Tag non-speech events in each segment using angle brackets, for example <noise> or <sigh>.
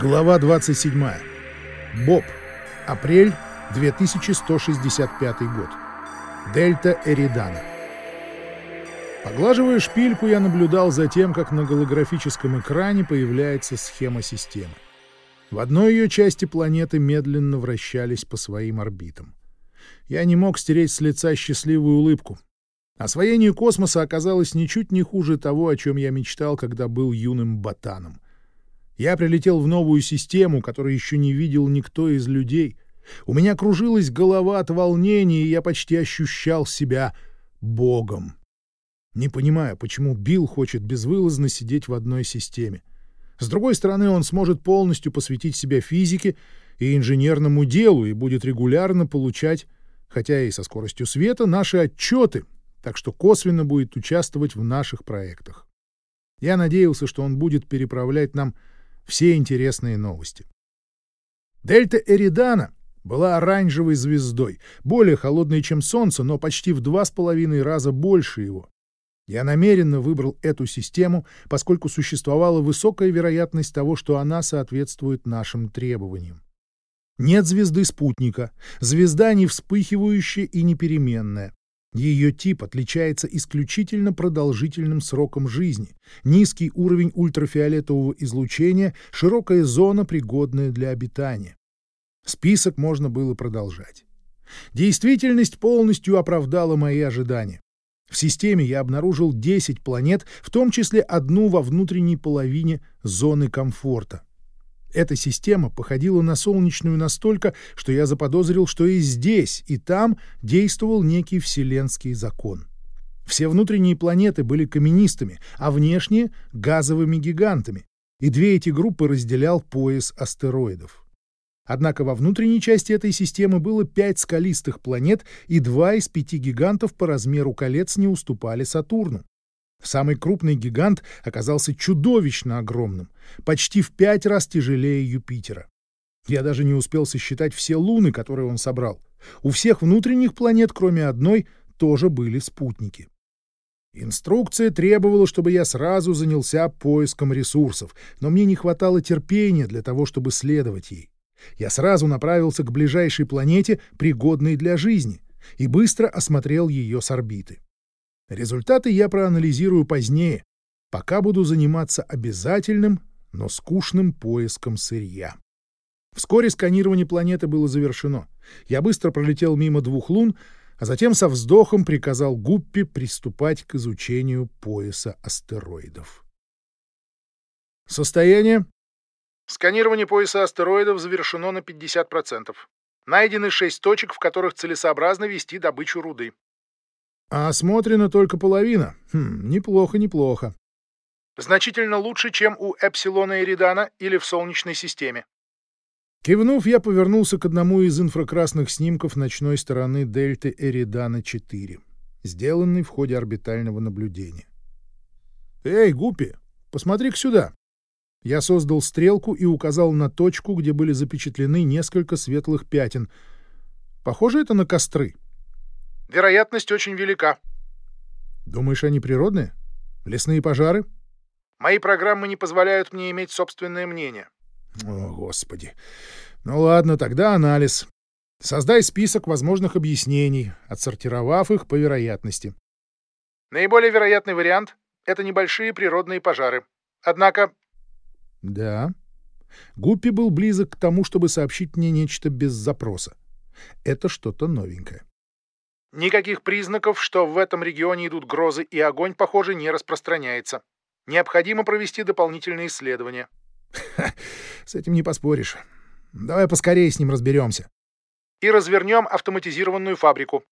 Глава 27. Боб. Апрель 2165 год. Дельта Эридана. Поглаживая шпильку, я наблюдал за тем, как на голографическом экране появляется схема системы. В одной ее части планеты медленно вращались по своим орбитам. Я не мог стереть с лица счастливую улыбку. Освоение космоса оказалось ничуть не хуже того, о чем я мечтал, когда был юным ботаном. Я прилетел в новую систему, которую еще не видел никто из людей. У меня кружилась голова от волнения, и я почти ощущал себя богом. Не понимаю, почему Билл хочет безвылазно сидеть в одной системе. С другой стороны, он сможет полностью посвятить себя физике и инженерному делу и будет регулярно получать, хотя и со скоростью света, наши отчеты, так что косвенно будет участвовать в наших проектах. Я надеялся, что он будет переправлять нам все интересные новости. Дельта Эридана была оранжевой звездой, более холодной, чем Солнце, но почти в два с половиной раза больше его. Я намеренно выбрал эту систему, поскольку существовала высокая вероятность того, что она соответствует нашим требованиям. Нет звезды-спутника, звезда не вспыхивающая и непеременная. Ее тип отличается исключительно продолжительным сроком жизни, низкий уровень ультрафиолетового излучения, широкая зона, пригодная для обитания. Список можно было продолжать. Действительность полностью оправдала мои ожидания. В системе я обнаружил 10 планет, в том числе одну во внутренней половине зоны комфорта. Эта система походила на солнечную настолько, что я заподозрил, что и здесь, и там действовал некий вселенский закон. Все внутренние планеты были каменистыми, а внешние — газовыми гигантами, и две эти группы разделял пояс астероидов. Однако во внутренней части этой системы было пять скалистых планет, и два из пяти гигантов по размеру колец не уступали Сатурну. Самый крупный гигант оказался чудовищно огромным, почти в пять раз тяжелее Юпитера. Я даже не успел сосчитать все луны, которые он собрал. У всех внутренних планет, кроме одной, тоже были спутники. Инструкция требовала, чтобы я сразу занялся поиском ресурсов, но мне не хватало терпения для того, чтобы следовать ей. Я сразу направился к ближайшей планете, пригодной для жизни, и быстро осмотрел ее с орбиты. Результаты я проанализирую позднее, пока буду заниматься обязательным, но скучным поиском сырья. Вскоре сканирование планеты было завершено. Я быстро пролетел мимо двух лун, а затем со вздохом приказал Гуппи приступать к изучению пояса астероидов. Состояние? Сканирование пояса астероидов завершено на 50%. Найдены шесть точек, в которых целесообразно вести добычу руды. А осмотрена только половина. Хм, неплохо, неплохо. Значительно лучше, чем у Эпсилона Эридана или в Солнечной системе. Кивнув, я повернулся к одному из инфракрасных снимков ночной стороны дельты Эридана-4, сделанный в ходе орбитального наблюдения. «Эй, Гуппи, посмотри-ка сюда!» Я создал стрелку и указал на точку, где были запечатлены несколько светлых пятен. Похоже это на костры. Вероятность очень велика. Думаешь, они природные? Лесные пожары? Мои программы не позволяют мне иметь собственное мнение. О, Господи. Ну ладно, тогда анализ. Создай список возможных объяснений, отсортировав их по вероятности. Наиболее вероятный вариант — это небольшие природные пожары. Однако... Да. Гуппи был близок к тому, чтобы сообщить мне нечто без запроса. Это что-то новенькое. Никаких признаков, что в этом регионе идут грозы, и огонь, похоже, не распространяется. Необходимо провести дополнительные исследования. <laughs> С этим не поспоришь. Давай поскорее с ним разберемся. И развернем автоматизированную фабрику.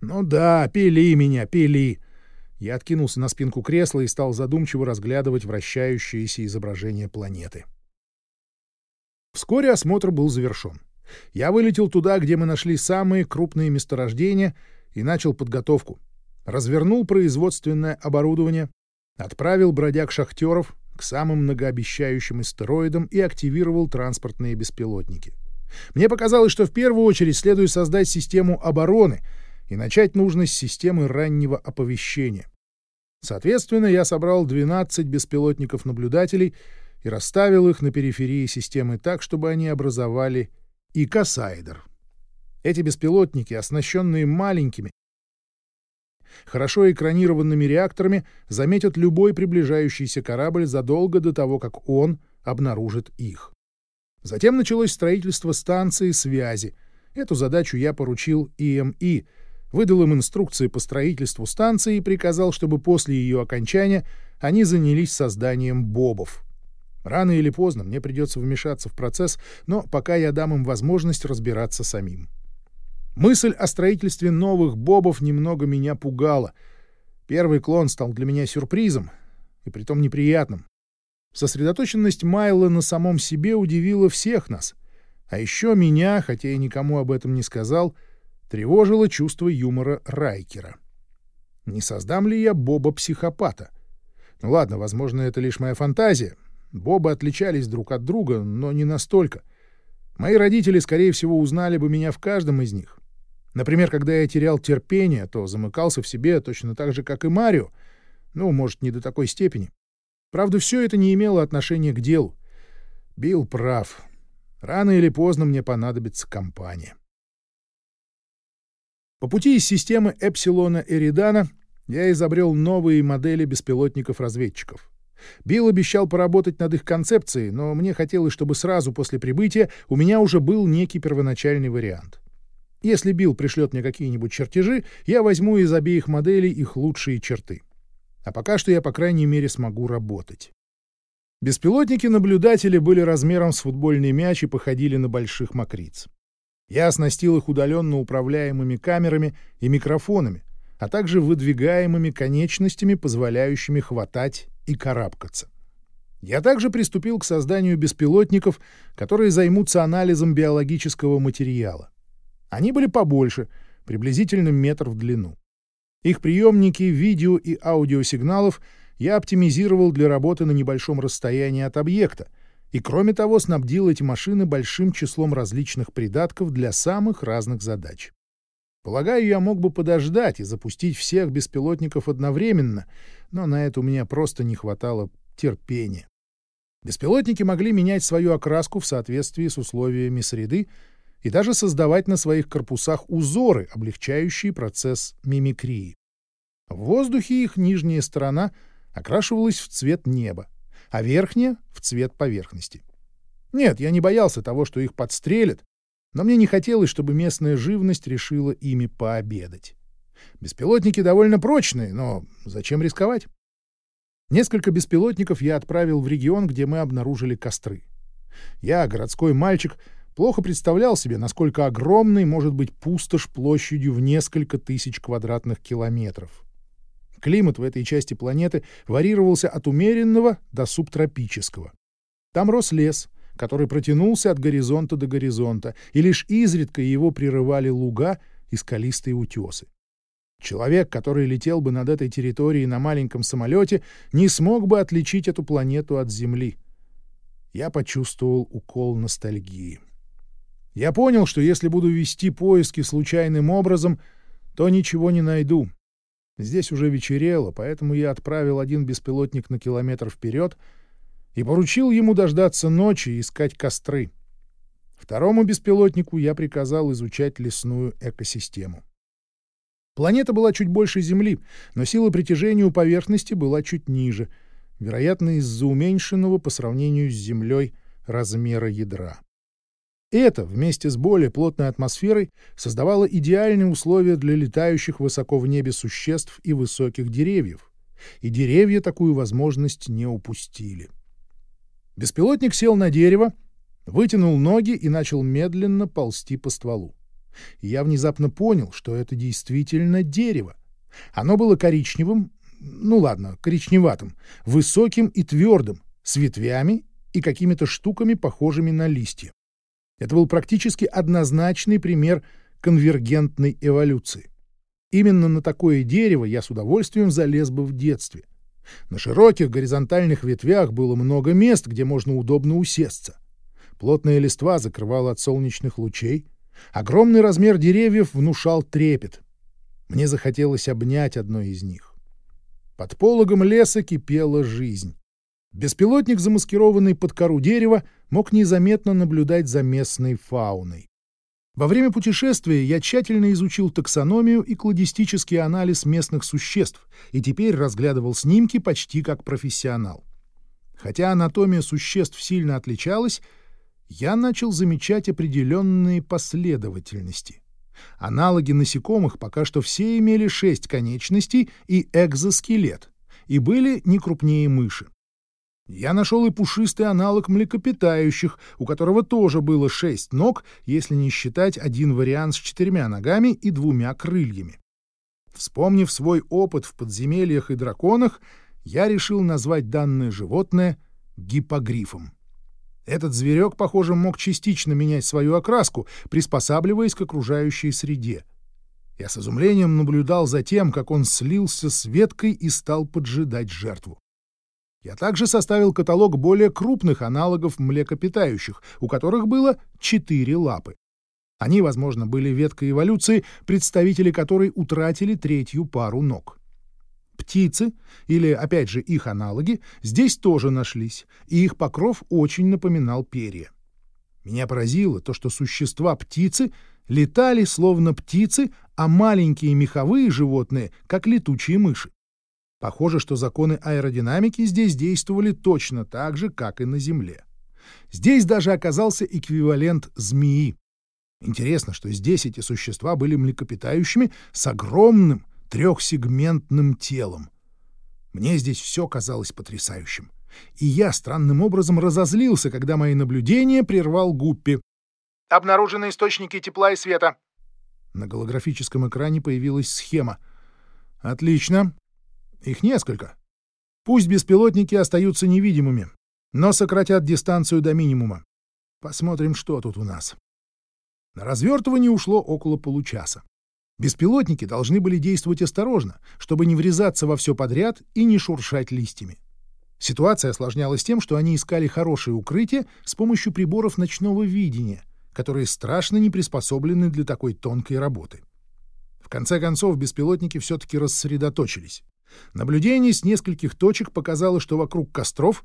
Ну да, пили меня, пили. Я откинулся на спинку кресла и стал задумчиво разглядывать вращающееся изображение планеты. Вскоре осмотр был завершен. Я вылетел туда, где мы нашли самые крупные месторождения, и начал подготовку. Развернул производственное оборудование, отправил бродяг-шахтеров к самым многообещающим астероидам и активировал транспортные беспилотники. Мне показалось, что в первую очередь следует создать систему обороны, и начать нужно с системы раннего оповещения. Соответственно, я собрал 12 беспилотников-наблюдателей и расставил их на периферии системы так, чтобы они образовали икосайдер. Эти беспилотники, оснащенные маленькими, хорошо экранированными реакторами, заметят любой приближающийся корабль задолго до того, как он обнаружит их. Затем началось строительство станции связи. Эту задачу я поручил ИМИ, выдал им инструкции по строительству станции и приказал, чтобы после ее окончания они занялись созданием бобов. Рано или поздно мне придется вмешаться в процесс, но пока я дам им возможность разбираться самим. Мысль о строительстве новых бобов немного меня пугала. Первый клон стал для меня сюрпризом, и притом неприятным. Сосредоточенность Майла на самом себе удивила всех нас. А еще меня, хотя я никому об этом не сказал, тревожило чувство юмора Райкера. Не создам ли я Боба-психопата? Ну ладно, возможно, это лишь моя фантазия. Бобы отличались друг от друга, но не настолько. Мои родители, скорее всего, узнали бы меня в каждом из них. Например, когда я терял терпение, то замыкался в себе точно так же, как и Марио. Ну, может, не до такой степени. Правда, все это не имело отношения к делу. Билл прав. Рано или поздно мне понадобится компания. По пути из системы Эпсилона Эридана я изобрел новые модели беспилотников-разведчиков. Билл обещал поработать над их концепцией, но мне хотелось, чтобы сразу после прибытия у меня уже был некий первоначальный вариант. Если Билл пришлет мне какие-нибудь чертежи, я возьму из обеих моделей их лучшие черты. А пока что я, по крайней мере, смогу работать. Беспилотники-наблюдатели были размером с футбольный мяч и походили на больших мокриц. Я оснастил их удаленно управляемыми камерами и микрофонами, а также выдвигаемыми конечностями, позволяющими хватать и карабкаться. Я также приступил к созданию беспилотников, которые займутся анализом биологического материала. Они были побольше, приблизительно метр в длину. Их приемники видео и аудиосигналов я оптимизировал для работы на небольшом расстоянии от объекта, и, кроме того, снабдил эти машины большим числом различных придатков для самых разных задач. Полагаю, я мог бы подождать и запустить всех беспилотников одновременно, но на это у меня просто не хватало терпения. Беспилотники могли менять свою окраску в соответствии с условиями среды, и даже создавать на своих корпусах узоры, облегчающие процесс мимикрии. В воздухе их нижняя сторона окрашивалась в цвет неба, а верхняя — в цвет поверхности. Нет, я не боялся того, что их подстрелят, но мне не хотелось, чтобы местная живность решила ими пообедать. Беспилотники довольно прочные, но зачем рисковать? Несколько беспилотников я отправил в регион, где мы обнаружили костры. Я, городской мальчик, плохо представлял себе, насколько огромной может быть пустошь площадью в несколько тысяч квадратных километров. Климат в этой части планеты варьировался от умеренного до субтропического. Там рос лес, который протянулся от горизонта до горизонта, и лишь изредка его прерывали луга и скалистые утесы. Человек, который летел бы над этой территорией на маленьком самолете, не смог бы отличить эту планету от Земли. Я почувствовал укол ностальгии. Я понял, что если буду вести поиски случайным образом, то ничего не найду. Здесь уже вечерело, поэтому я отправил один беспилотник на километр вперед и поручил ему дождаться ночи и искать костры. Второму беспилотнику я приказал изучать лесную экосистему. Планета была чуть больше Земли, но сила притяжения у поверхности была чуть ниже, вероятно, из-за уменьшенного по сравнению с Землей размера ядра. Это, вместе с более плотной атмосферой, создавало идеальные условия для летающих высоко в небе существ и высоких деревьев. И деревья такую возможность не упустили. Беспилотник сел на дерево, вытянул ноги и начал медленно ползти по стволу. И я внезапно понял, что это действительно дерево. Оно было коричневым, ну ладно, коричневатым, высоким и твердым, с ветвями и какими-то штуками, похожими на листья. Это был практически однозначный пример конвергентной эволюции. Именно на такое дерево я с удовольствием залез бы в детстве. На широких горизонтальных ветвях было много мест, где можно удобно усесться. Плотная листва закрывала от солнечных лучей. Огромный размер деревьев внушал трепет. Мне захотелось обнять одно из них. Под пологом леса кипела жизнь. Беспилотник, замаскированный под кору дерева, мог незаметно наблюдать за местной фауной. Во время путешествия я тщательно изучил таксономию и кладистический анализ местных существ и теперь разглядывал снимки почти как профессионал. Хотя анатомия существ сильно отличалась, я начал замечать определенные последовательности. Аналоги насекомых пока что все имели шесть конечностей и экзоскелет, и были не крупнее мыши. Я нашел и пушистый аналог млекопитающих, у которого тоже было шесть ног, если не считать один вариант с четырьмя ногами и двумя крыльями. Вспомнив свой опыт в подземельях и драконах, я решил назвать данное животное гипогрифом. Этот зверек, похоже, мог частично менять свою окраску, приспосабливаясь к окружающей среде. Я с изумлением наблюдал за тем, как он слился с веткой и стал поджидать жертву. Я также составил каталог более крупных аналогов млекопитающих, у которых было четыре лапы. Они, возможно, были веткой эволюции, представители которой утратили третью пару ног. Птицы, или, опять же, их аналоги, здесь тоже нашлись, и их покров очень напоминал перья. Меня поразило то, что существа-птицы летали словно птицы, а маленькие меховые животные — как летучие мыши. Похоже, что законы аэродинамики здесь действовали точно так же, как и на Земле. Здесь даже оказался эквивалент змеи. Интересно, что здесь эти существа были млекопитающими с огромным трехсегментным телом. Мне здесь все казалось потрясающим. И я странным образом разозлился, когда мои наблюдения прервал Гуппи. «Обнаружены источники тепла и света». На голографическом экране появилась схема. «Отлично. Их несколько. Пусть беспилотники остаются невидимыми, но сократят дистанцию до минимума. Посмотрим, что тут у нас». На развертывание ушло около получаса. Беспилотники должны были действовать осторожно, чтобы не врезаться во все подряд и не шуршать листьями. Ситуация осложнялась тем, что они искали хорошее укрытие с помощью приборов ночного видения, которые страшно не приспособлены для такой тонкой работы. В конце концов, беспилотники все-таки рассредоточились. Наблюдение с нескольких точек показало, что вокруг костров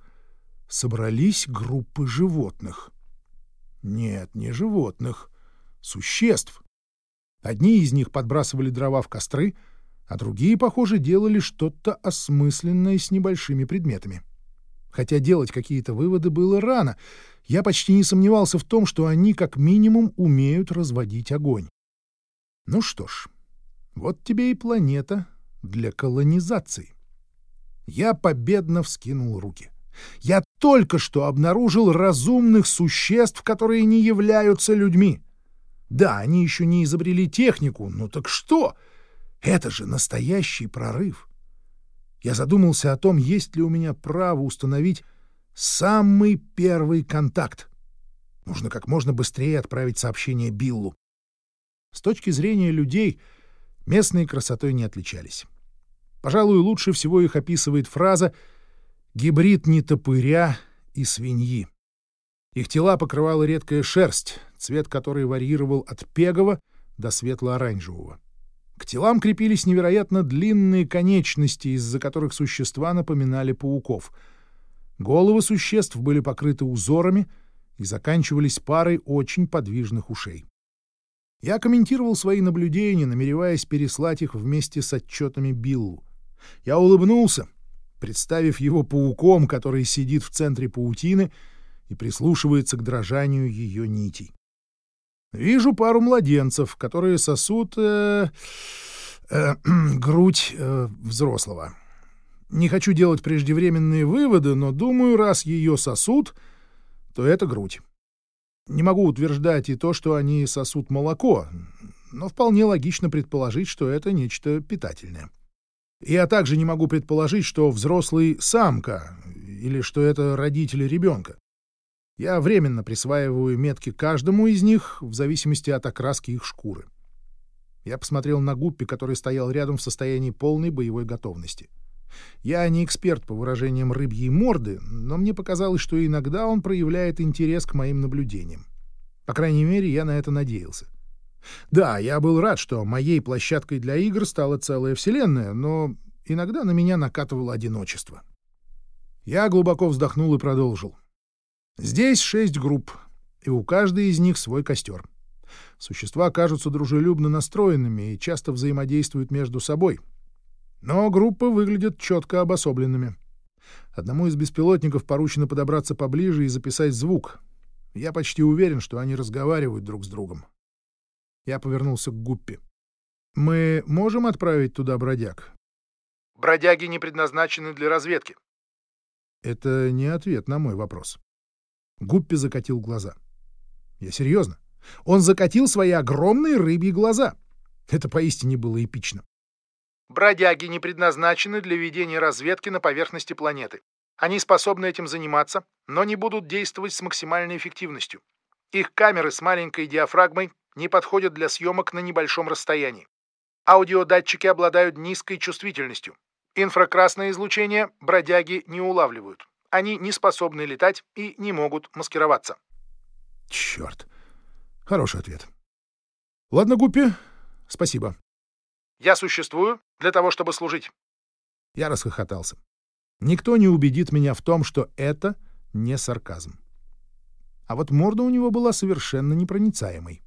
собрались группы животных. Нет, не животных, существ. Одни из них подбрасывали дрова в костры, а другие, похоже, делали что-то осмысленное с небольшими предметами. Хотя делать какие-то выводы было рано, я почти не сомневался в том, что они как минимум умеют разводить огонь. Ну что ж, вот тебе и планета для колонизации. Я победно вскинул руки. Я только что обнаружил разумных существ, которые не являются людьми. Да, они еще не изобрели технику, но так что? Это же настоящий прорыв. Я задумался о том, есть ли у меня право установить самый первый контакт. Нужно как можно быстрее отправить сообщение Биллу. С точки зрения людей, местные красотой не отличались. Пожалуй, лучше всего их описывает фраза «гибрид нетопыря и свиньи». Их тела покрывала редкая шерсть, цвет которой варьировал от пегового до светло-оранжевого. К телам крепились невероятно длинные конечности, из-за которых существа напоминали пауков. Головы существ были покрыты узорами и заканчивались парой очень подвижных ушей. Я комментировал свои наблюдения, намереваясь переслать их вместе с отчетами Биллу. Я улыбнулся, представив его пауком, который сидит в центре паутины — и прислушивается к дрожанию ее нитей. Вижу пару младенцев, которые сосут э, э, <clears throat> грудь э, взрослого. Не хочу делать преждевременные выводы, но думаю, раз ее сосут, то это грудь. Не могу утверждать и то, что они сосут молоко, но вполне логично предположить, что это нечто питательное. Я также не могу предположить, что взрослый — самка, или что это родители ребенка. Я временно присваиваю метки каждому из них в зависимости от окраски их шкуры. Я посмотрел на Гуппи, который стоял рядом в состоянии полной боевой готовности. Я не эксперт по выражениям рыбьей морды, но мне показалось, что иногда он проявляет интерес к моим наблюдениям. По крайней мере, я на это надеялся. Да, я был рад, что моей площадкой для игр стала целая вселенная, но иногда на меня накатывало одиночество. Я глубоко вздохнул и продолжил. Здесь шесть групп, и у каждой из них свой костер. Существа кажутся дружелюбно настроенными и часто взаимодействуют между собой. Но группы выглядят четко обособленными. Одному из беспилотников поручено подобраться поближе и записать звук. Я почти уверен, что они разговаривают друг с другом. Я повернулся к Гуппе. «Мы можем отправить туда бродяг?» «Бродяги не предназначены для разведки». Это не ответ на мой вопрос. Гуппи закатил глаза. Я серьезно. Он закатил свои огромные рыбьи глаза. Это поистине было эпично. Бродяги не предназначены для ведения разведки на поверхности планеты. Они способны этим заниматься, но не будут действовать с максимальной эффективностью. Их камеры с маленькой диафрагмой не подходят для съемок на небольшом расстоянии. Аудиодатчики обладают низкой чувствительностью. Инфракрасное излучение бродяги не улавливают. Они не способны летать и не могут маскироваться. Черт. Хороший ответ. Ладно, Гуппи, спасибо. Я существую для того, чтобы служить. Я расхохотался. Никто не убедит меня в том, что это не сарказм. А вот морда у него была совершенно непроницаемой.